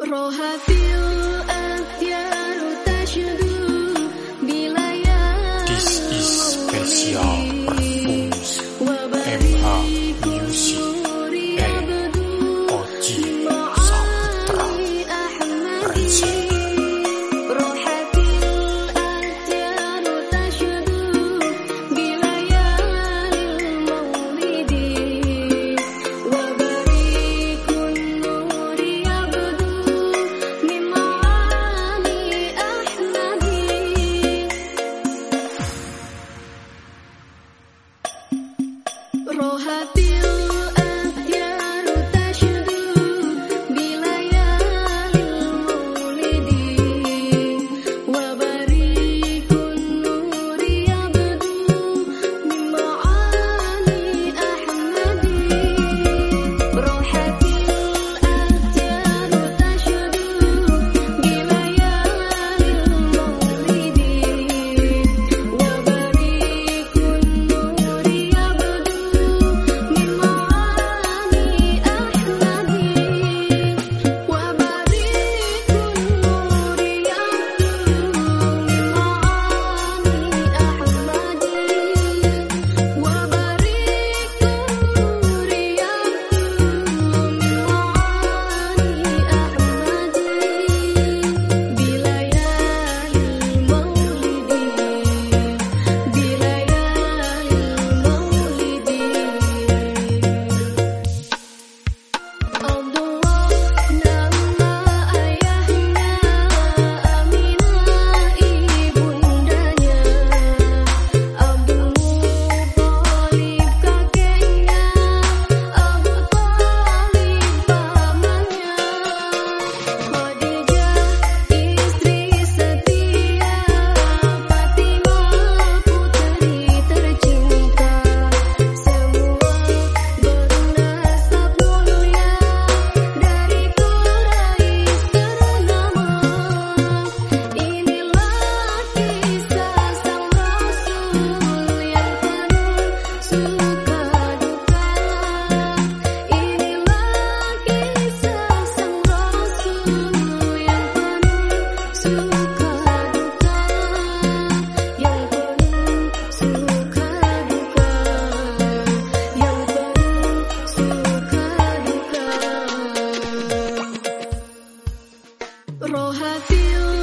راها في الأثياب roja feel